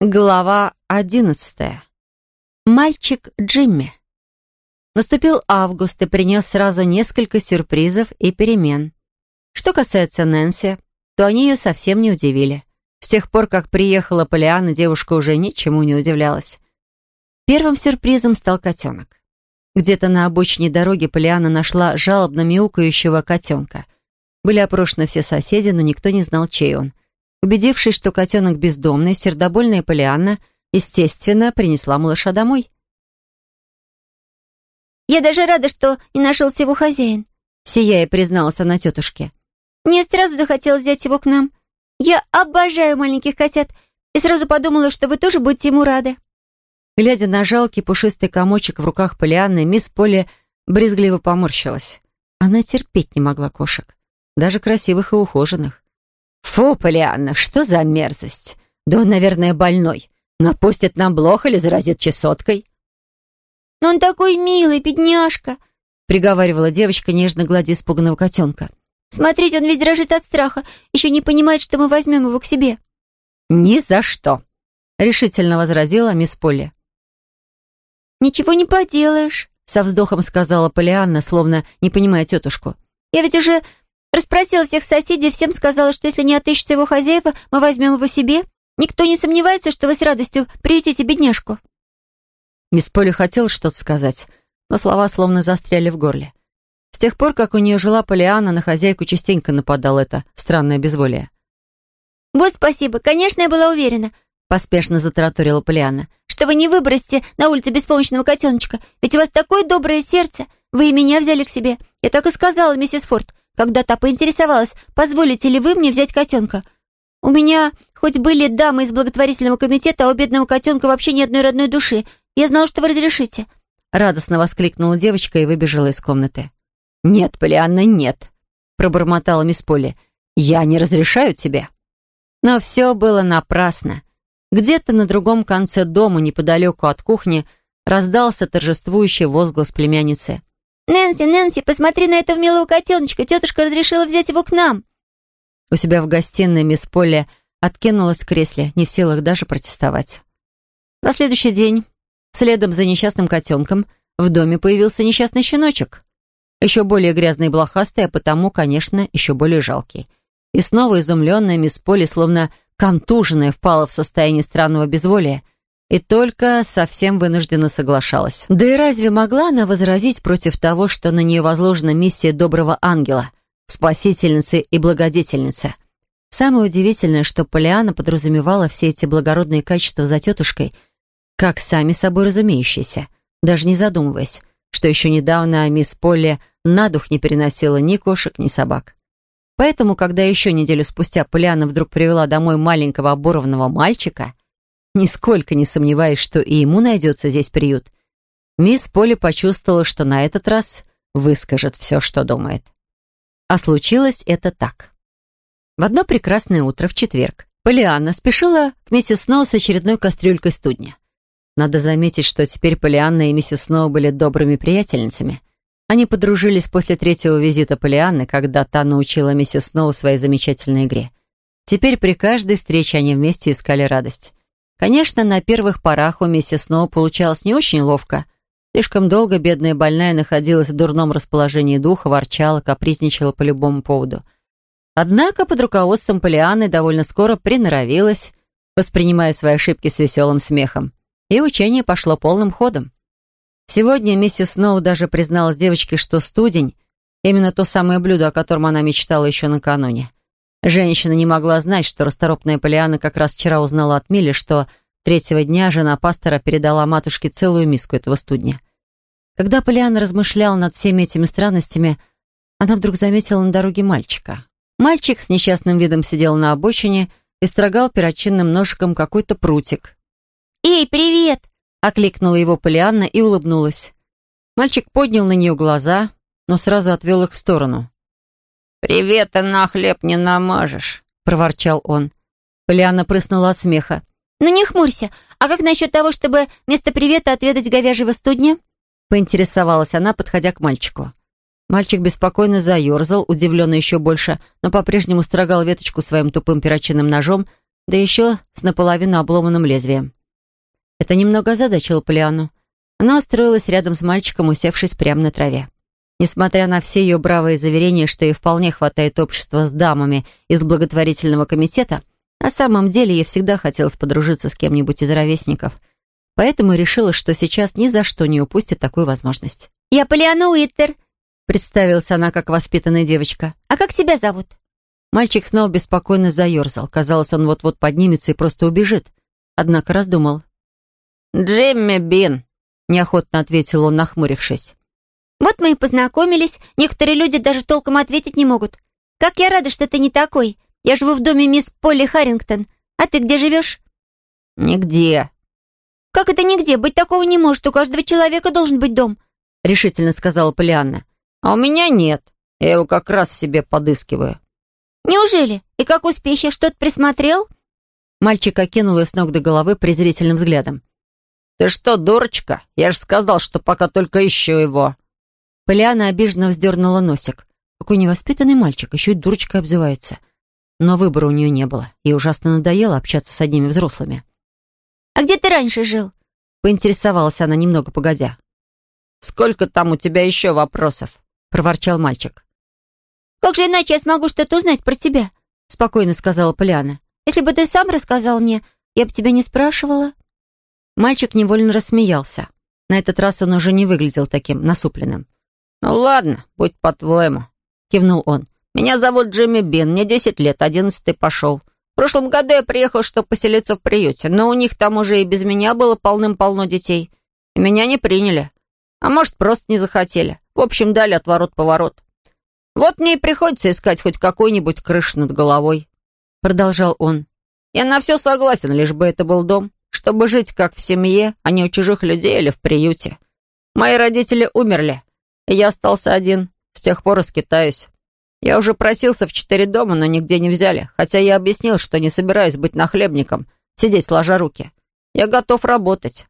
Глава одиннадцатая. Мальчик Джимми. Наступил август и принес сразу несколько сюрпризов и перемен. Что касается Нэнси, то они ее совсем не удивили. С тех пор, как приехала Полиана, девушка уже ничему не удивлялась. Первым сюрпризом стал котенок. Где-то на обочине дороги Полиана нашла жалобно мяукающего котенка. Были опрошены все соседи, но никто не знал, чей он — Убедившись, что котенок бездомный, сердобольная Полианна, естественно, принесла малыша домой. «Я даже рада, что не нашелся его хозяин», — сияя призналась она тетушке. «Мне сразу захотелось взять его к нам. Я обожаю маленьких котят и сразу подумала, что вы тоже будете ему рады». Глядя на жалкий пушистый комочек в руках Полианны, мисс Полли брезгливо поморщилась. Она терпеть не могла кошек, даже красивых и ухоженных. «Фу, Полианна, что за мерзость? Да он, наверное, больной. Напустит нам блох или заразит чесоткой». «Но он такой милый, бедняжка», — приговаривала девочка, нежно гладя испуганного котенка. «Смотрите, он весь дрожит от страха, еще не понимает, что мы возьмем его к себе». «Ни за что», — решительно возразила мисс Полли. «Ничего не поделаешь», — со вздохом сказала Полианна, словно не понимая тетушку. «Я ведь уже Расспросила всех соседей, всем сказала, что если не отыщется его хозяева, мы возьмем его себе. Никто не сомневается, что вы с радостью приютите бедняжку». Мисс Поли хотела что-то сказать, но слова словно застряли в горле. С тех пор, как у нее жила Полиана, на хозяйку частенько нападало это странное безволие. «Вот спасибо. Конечно, я была уверена», — поспешно затараторила Полиана, «что вы не выбросите на улице беспомощного котеночка, ведь у вас такое доброе сердце. Вы и меня взяли к себе. Я так и сказала, миссис Форд когда та поинтересовалась, позволите ли вы мне взять котенка. У меня хоть были дамы из благотворительного комитета, а у бедного котенка вообще ни одной родной души. Я знала, что вы разрешите». Радостно воскликнула девочка и выбежала из комнаты. «Нет, Полианна, нет», — пробормотала мисс Полли. «Я не разрешаю тебе». Но все было напрасно. Где-то на другом конце дома, неподалеку от кухни, раздался торжествующий возглас племянницы. «Нэнси, Нэнси, посмотри на этого милого котеночка. Тетушка разрешила взять его к нам». У себя в гостиной мисс Полли откинулась в кресле, не в силах даже протестовать. На следующий день, следом за несчастным котенком, в доме появился несчастный щеночек. Еще более грязный и блохастый, а потому, конечно, еще более жалкий. И снова изумленная мисс Полли, словно контуженная, впала в состояние странного безволия — и только совсем вынужденно соглашалась. Да и разве могла она возразить против того, что на нее возложена миссия доброго ангела, спасительницы и благодетельницы? Самое удивительное, что Полиана подразумевала все эти благородные качества за тетушкой, как сами собой разумеющиеся, даже не задумываясь, что еще недавно мисс Полли на дух не переносила ни кошек, ни собак. Поэтому, когда еще неделю спустя Полиана вдруг привела домой маленького оборванного мальчика — нисколько не сомневаясь, что и ему найдется здесь приют, мисс Поли почувствовала, что на этот раз выскажет все, что думает. А случилось это так. В одно прекрасное утро, в четверг, Полианна спешила к миссис Сноу с очередной кастрюлькой студня. Надо заметить, что теперь Полианна и миссис Сноу были добрыми приятельницами. Они подружились после третьего визита Полианны, когда та научила миссис Сноу своей замечательной игре. Теперь при каждой встрече они вместе искали радость. Конечно, на первых порах у миссис Сноу получалось не очень ловко. Слишком долго бедная больная находилась в дурном расположении духа, ворчала, капризничала по любому поводу. Однако под руководством Полианы довольно скоро приноровилась, воспринимая свои ошибки с веселым смехом. И учение пошло полным ходом. Сегодня миссис Сноу даже призналась девочке, что студень — именно то самое блюдо, о котором она мечтала еще накануне. Женщина не могла знать, что расторопная Полиана как раз вчера узнала от Мили, что третьего дня жена пастора передала матушке целую миску этого студня. Когда Полиана размышляла над всеми этими странностями, она вдруг заметила на дороге мальчика. Мальчик с несчастным видом сидел на обочине и строгал перочинным ножиком какой-то прутик. «Эй, привет!» — окликнула его Полианна и улыбнулась. Мальчик поднял на нее глаза, но сразу отвел их в сторону. «Привета на хлеб не намажешь», — проворчал он. Полиана прыснула от смеха. «Ну не хмурься. А как насчет того, чтобы вместо привета отведать говяжьего студня?» Поинтересовалась она, подходя к мальчику. Мальчик беспокойно заерзал, удивленный еще больше, но по-прежнему строгал веточку своим тупым перочинным ножом, да еще с наполовину обломанным лезвием. Это немного озадачило Полиану. Она устроилась рядом с мальчиком, усевшись прямо на траве. Несмотря на все ее бравые заверения, что ей вполне хватает общества с дамами из благотворительного комитета, на самом деле ей всегда хотелось подружиться с кем-нибудь из ровесников. Поэтому решила, что сейчас ни за что не упустит такую возможность. «Я Полиана Уиттер», — представилась она как воспитанная девочка. «А как тебя зовут?» Мальчик снова беспокойно заерзал. Казалось, он вот-вот поднимется и просто убежит. Однако раздумал. «Джимми Бин», — неохотно ответил он, нахмурившись. «Вот мы и познакомились. Некоторые люди даже толком ответить не могут. Как я рада, что ты не такой. Я живу в доме мисс Полли Харрингтон. А ты где живешь?» «Нигде». «Как это нигде? Быть такого не может. У каждого человека должен быть дом», — решительно сказала Полианна. «А у меня нет. Я его как раз себе подыскиваю». «Неужели? И как успехи? Что-то присмотрел?» Мальчик окинул ее с ног до головы презрительным взглядом. «Ты что, дурочка? Я же сказал, что пока только ищу его». Полиана обиженно вздернула носик. Какой невоспитанный мальчик, еще и дурочкой обзывается. Но выбора у нее не было. Ей ужасно надоело общаться с одними взрослыми. «А где ты раньше жил?» Поинтересовалась она немного погодя. «Сколько там у тебя еще вопросов?» проворчал мальчик. «Как же иначе я смогу что-то узнать про тебя?» спокойно сказала Полиана. «Если бы ты сам рассказал мне, я бы тебя не спрашивала». Мальчик невольно рассмеялся. На этот раз он уже не выглядел таким насупленным. «Ну ладно, будь по-твоему», — кивнул он. «Меня зовут Джимми Бин, мне десять лет, одиннадцатый пошел. В прошлом году я приехал, чтобы поселиться в приюте, но у них там уже и без меня было полным-полно детей. И меня не приняли. А может, просто не захотели. В общем, дали отворот-поворот. Вот мне и приходится искать хоть какой-нибудь крыш над головой», — продолжал он. «Я на все согласен, лишь бы это был дом чтобы жить как в семье, а не у чужих людей или в приюте. Мои родители умерли, я остался один. С тех пор скитаюсь. Я уже просился в четыре дома, но нигде не взяли, хотя я объяснил, что не собираюсь быть нахлебником, сидеть сложа руки. Я готов работать.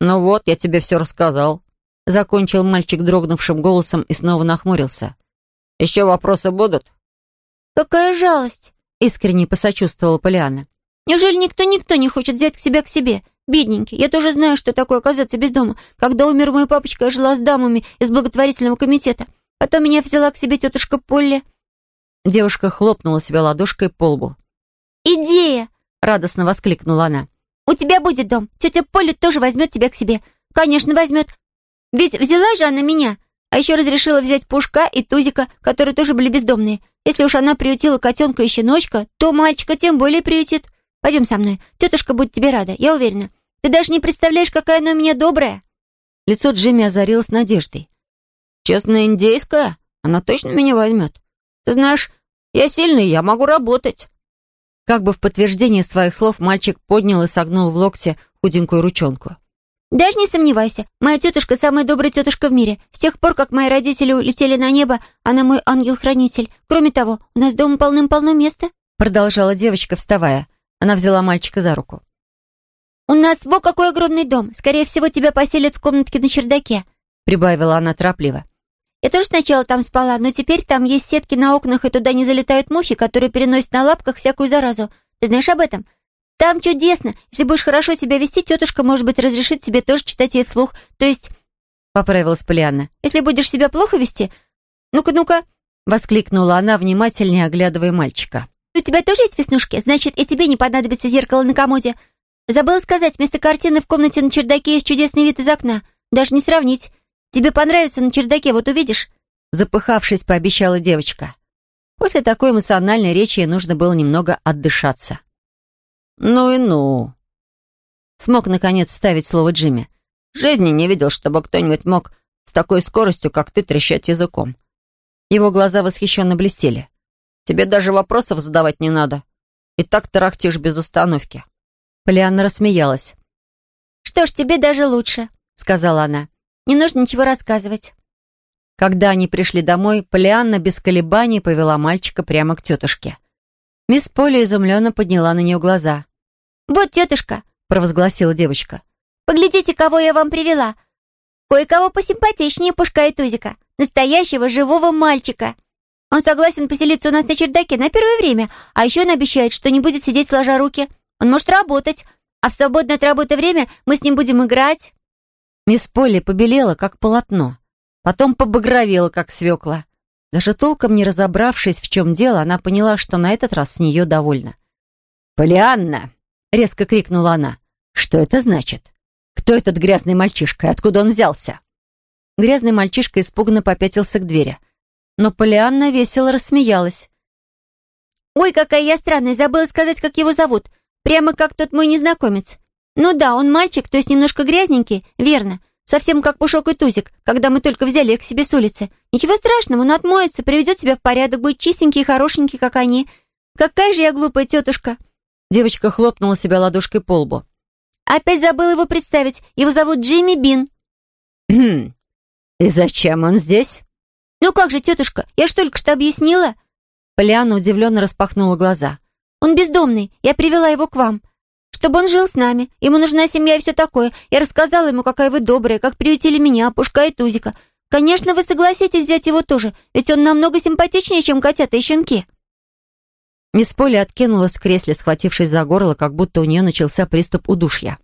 Ну вот, я тебе все рассказал. Закончил мальчик дрогнувшим голосом и снова нахмурился. Еще вопросы будут? Какая жалость! Искренне посочувствовала Полиана. Неужели никто-никто не хочет взять к себя к себе? Бедненький, я тоже знаю, что такое оказаться без дома. Когда умер мой папочка, я жила с дамами из благотворительного комитета. Потом меня взяла к себе тетушка Полли». Девушка хлопнула себя ладошкой по лбу. «Идея!» — радостно воскликнула она. «У тебя будет дом. Тетя Полли тоже возьмет тебя к себе. Конечно, возьмет. Ведь взяла же она меня. А еще разрешила взять Пушка и Тузика, которые тоже были бездомные. Если уж она приютила котенка и щеночка, то мальчика тем более приютит. Пойдем со мной. Тетушка будет тебе рада, я уверена. Ты даже не представляешь, какая она у меня добрая». Лицо Джимми озарилось надеждой. «Честная индейская? Она точно меня возьмет? Ты знаешь, я сильный, я могу работать». Как бы в подтверждение своих слов мальчик поднял и согнул в локте худенькую ручонку. «Даже не сомневайся, моя тетушка самая добрая тетушка в мире. С тех пор, как мои родители улетели на небо, она мой ангел-хранитель. Кроме того, у нас дома полным-полно места», продолжала девочка, вставая. Она взяла мальчика за руку. «У нас во какой огромный дом! Скорее всего, тебя поселят в комнатке на чердаке», прибавила она торопливо. «Я тоже сначала там спала, но теперь там есть сетки на окнах, и туда не залетают мухи, которые переносят на лапках всякую заразу. Ты знаешь об этом? Там чудесно! Если будешь хорошо себя вести, тетушка, может быть, разрешит тебе тоже читать ей вслух. То есть...» Поправилась Полианна. «Если будешь себя плохо вести... Ну-ка, ну-ка...» Воскликнула она, внимательнее оглядывая мальчика. «У тебя тоже есть веснушки? Значит, и тебе не понадобится зеркало на комоде. Забыла сказать, вместо картины в комнате на чердаке есть чудесный вид из окна. Даже не сравнить. Тебе понравится на чердаке, вот увидишь». Запыхавшись, пообещала девочка. После такой эмоциональной речи ей нужно было немного отдышаться. «Ну и ну!» Смог, наконец, вставить слово Джимми. «В жизни не видел, чтобы кто-нибудь мог с такой скоростью, как ты, трещать языком». Его глаза восхищенно блестели. Тебе даже вопросов задавать не надо. И так тарахтишь без остановки». Полианна рассмеялась. «Что ж, тебе даже лучше», — сказала она. «Не нужно ничего рассказывать». Когда они пришли домой, Полианна без колебаний повела мальчика прямо к тетушке. Мисс Поля изумленно подняла на нее глаза. «Вот тетушка», — провозгласила девочка. «Поглядите, кого я вам привела. Кое-кого посимпатичнее Пушка и Тузика. Настоящего живого мальчика». Он согласен поселиться у нас на чердаке на первое время, а еще он обещает, что не будет сидеть сложа руки. Он может работать, а в свободное от работы время мы с ним будем играть». Мисс Полли побелела, как полотно. Потом побагровела, как свекла. Даже толком не разобравшись, в чем дело, она поняла, что на этот раз с нее довольна. «Полианна!» — резко крикнула она. «Что это значит? Кто этот грязный мальчишка и откуда он взялся?» Грязный мальчишка испуганно попятился к двери. Но Полианна весело рассмеялась. «Ой, какая я странная, забыла сказать, как его зовут. Прямо как тот мой незнакомец. Ну да, он мальчик, то есть немножко грязненький, верно. Совсем как Пушок и Тузик, когда мы только взяли их к себе с улицы. Ничего страшного, он отмоется, приведет себя в порядок, будет чистенький и хорошенький, как они. Какая же я глупая тетушка!» Девочка хлопнула себя ладошкой по лбу. «Опять забыла его представить. Его зовут Джимми Бин». «Хм. И зачем он здесь?» «Ну как же, тетушка, я ж только что объяснила». Полиана удивленно распахнула глаза. «Он бездомный. Я привела его к вам. Чтобы он жил с нами. Ему нужна семья и все такое. Я рассказала ему, какая вы добрая, как приютили меня, Пушка и Тузика. Конечно, вы согласитесь взять его тоже, ведь он намного симпатичнее, чем котята и щенки». Мисс Полли откинулась в кресле, схватившись за горло, как будто у нее начался приступ удушья.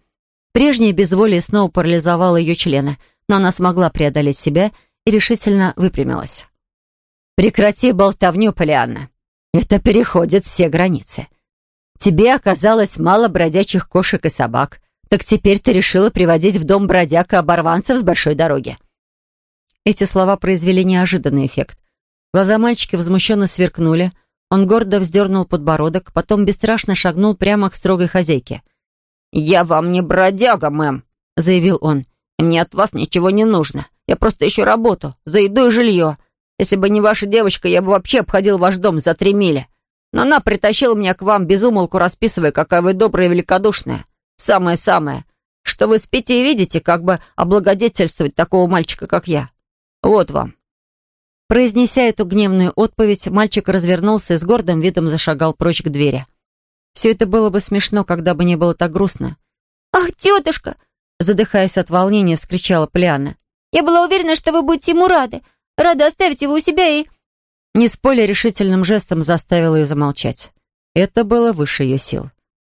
Прежнее безволие снова парализовало ее члены, но она смогла преодолеть себя и решительно выпрямилась. «Прекрати болтовню, Полианна. Это переходит все границы. Тебе оказалось мало бродячих кошек и собак, так теперь ты решила приводить в дом бродяг и оборванцев с большой дороги». Эти слова произвели неожиданный эффект. Глаза мальчика возмущенно сверкнули, он гордо вздернул подбородок, потом бесстрашно шагнул прямо к строгой хозяйке. «Я вам не бродяга, мэм», — заявил он. «Мне от вас ничего не нужно. Я просто ищу работу, за еду и жилье. Если бы не ваша девочка, я бы вообще обходил ваш дом за три мили. Но она притащила меня к вам, безумолку расписывая, какая вы добрая и великодушная. Самое-самое, что вы спите и видите, как бы облагодетельствовать такого мальчика, как я. Вот вам». Произнеся эту гневную отповедь, мальчик развернулся и с гордым видом зашагал прочь к двери. Все это было бы смешно, когда бы не было так грустно. «Ах, тетушка!» Задыхаясь от волнения, вскричала Пляна. «Я была уверена, что вы будете ему рады. Рада оставить его у себя и...» Несполя решительным жестом заставила ее замолчать. Это было выше ее сил.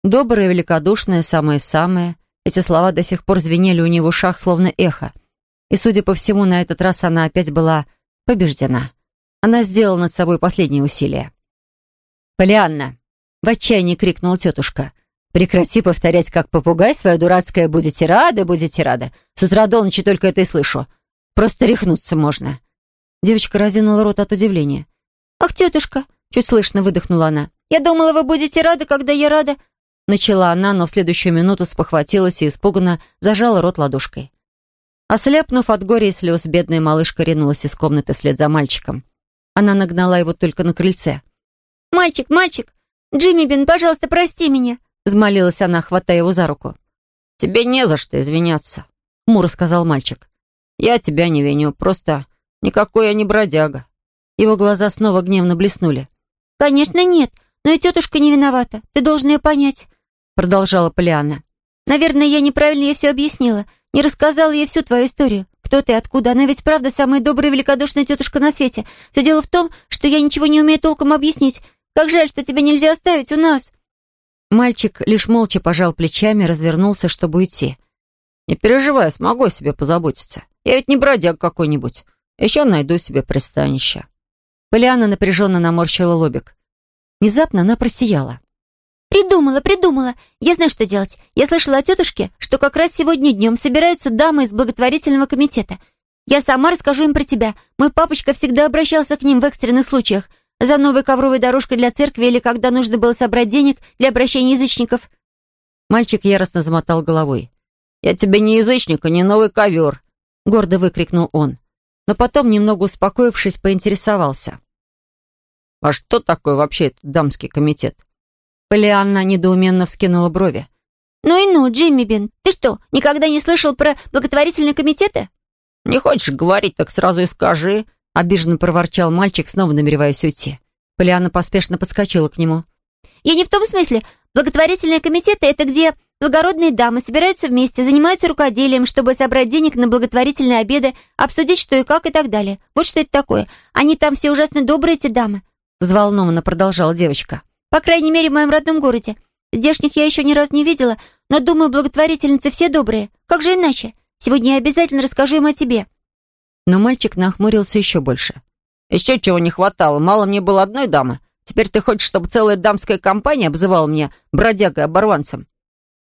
Доброе, великодушное, самое-самое. Эти слова до сих пор звенели у нее в ушах, словно эхо. И, судя по всему, на этот раз она опять была побеждена. Она сделала над собой последнее усилие. «Полианна!» — в отчаянии крикнула тетушка. «Прекрати повторять, как попугай, свое дурацкое «будете рады, будете рады». С утра до ночи только это и слышу. Просто рехнуться можно». Девочка разинула рот от удивления. «Ах, тетушка!» — чуть слышно выдохнула она. «Я думала, вы будете рады, когда я рада...» Начала она, но в следующую минуту спохватилась и испуганно зажала рот ладошкой. Ослепнув от горя и слез, бедная малышка ринулась из комнаты вслед за мальчиком. Она нагнала его только на крыльце. «Мальчик, мальчик! Джимми Бин, пожалуйста, прости меня!» Взмолилась она, хватая его за руку. «Тебе не за что извиняться», — хмуро сказал мальчик. «Я тебя не виню, просто никакой я не бродяга». Его глаза снова гневно блеснули. «Конечно нет, но и тетушка не виновата. Ты должен ее понять», — продолжала Полианна. «Наверное, я неправильно ей все объяснила. Не рассказала ей всю твою историю. Кто ты, откуда? Она ведь правда самая добрая и великодушная тетушка на свете. Все дело в том, что я ничего не умею толком объяснить. Как жаль, что тебя нельзя оставить у нас». Мальчик лишь молча пожал плечами и развернулся, чтобы уйти. «Не переживай, смогу о себе позаботиться. Я ведь не бродяг какой-нибудь. Еще найду себе пристанище». Полиана напряженно наморщила лобик. Внезапно она просияла. «Придумала, придумала. Я знаю, что делать. Я слышала от тетушки, что как раз сегодня днем собираются дамы из благотворительного комитета. Я сама расскажу им про тебя. Мой папочка всегда обращался к ним в экстренных случаях. За новой ковровой дорожкой для церкви или когда нужно было собрать денег для обращения язычников». Мальчик яростно замотал головой. «Я тебе не язычник, а не новый ковер!» Гордо выкрикнул он. Но потом, немного успокоившись, поинтересовался. «А что такое вообще этот дамский комитет?» Полианна недоуменно вскинула брови. «Ну и ну, Джимми Бин, ты что, никогда не слышал про благотворительные комитеты?» «Не хочешь говорить, так сразу и скажи», — обиженно проворчал мальчик, снова намереваясь уйти. Полианна поспешно подскочила к нему. «Я не в том смысле. Благотворительные комитеты — это где благородные дамы собираются вместе, занимаются рукоделием, чтобы собрать денег на благотворительные обеды, обсудить, что и как и так далее. Вот что это такое. Они там все ужасно добрые, эти дамы», — взволнованно продолжала девочка. «По крайней мере, в моем родном городе. Здешних я еще ни разу не видела, но, думаю, благотворительницы все добрые. Как же иначе? Сегодня я обязательно расскажу им о тебе». Но мальчик нахмурился еще больше. «Еще чего не хватало. Мало мне было одной дамы. Теперь ты хочешь, чтобы целая дамская компания обзывала меня бродягой-оборванцем?»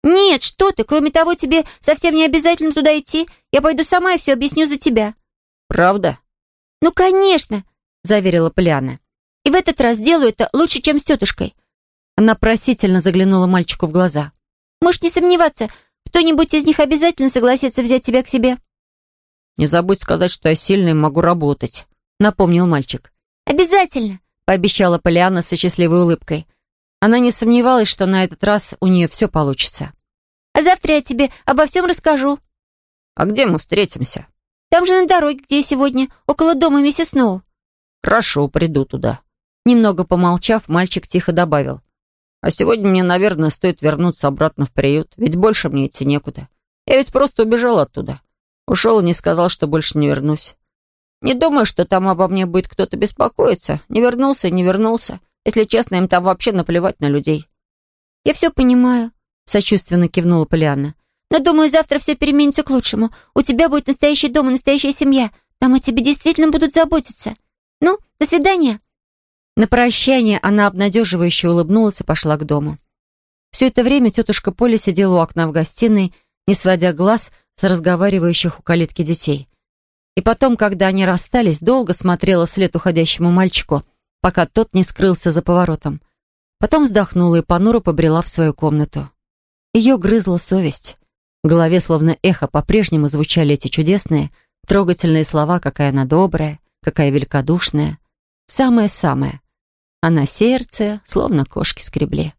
«Нет, что ты! Кроме того, тебе совсем не обязательно туда идти. Я пойду сама и все объясню за тебя». «Правда?» «Ну, конечно!» — заверила Поляна. «И в этот раз делаю это лучше, чем с тетушкой». Она просительно заглянула мальчику в глаза. «Можешь не сомневаться, кто-нибудь из них обязательно согласится взять тебя к себе». «Не забудь сказать, что я сильный и могу работать», — напомнил мальчик. «Обязательно!» — пообещала Полиана со счастливой улыбкой. Она не сомневалась, что на этот раз у нее все получится. «А завтра я тебе обо всем расскажу». «А где мы встретимся?» «Там же на дороге, где я сегодня, около дома миссис Сноу». «Хорошо, приду туда». Немного помолчав, мальчик тихо добавил. «А сегодня мне, наверное, стоит вернуться обратно в приют, ведь больше мне идти некуда. Я ведь просто убежал оттуда. Ушел и не сказал, что больше не вернусь. Не думаю, что там обо мне будет кто-то беспокоиться. Не вернулся и не вернулся. Если честно, им там вообще наплевать на людей». «Я все понимаю», — сочувственно кивнула Полианна. «Но думаю, завтра все переменится к лучшему. У тебя будет настоящий дом и настоящая семья. Там о тебе действительно будут заботиться. Ну, до свидания». На прощание она обнадеживающе улыбнулась и пошла к дому. Все это время тетушка Поля сидела у окна в гостиной, не сводя глаз с разговаривающих у калитки детей. И потом, когда они расстались, долго смотрела вслед уходящему мальчику, пока тот не скрылся за поворотом. Потом вздохнула и понуро побрела в свою комнату. Ее грызла совесть. В голове словно эхо по-прежнему звучали эти чудесные, трогательные слова, какая она добрая, какая великодушная. Самое-самое. А на сердце словно кошки скребли.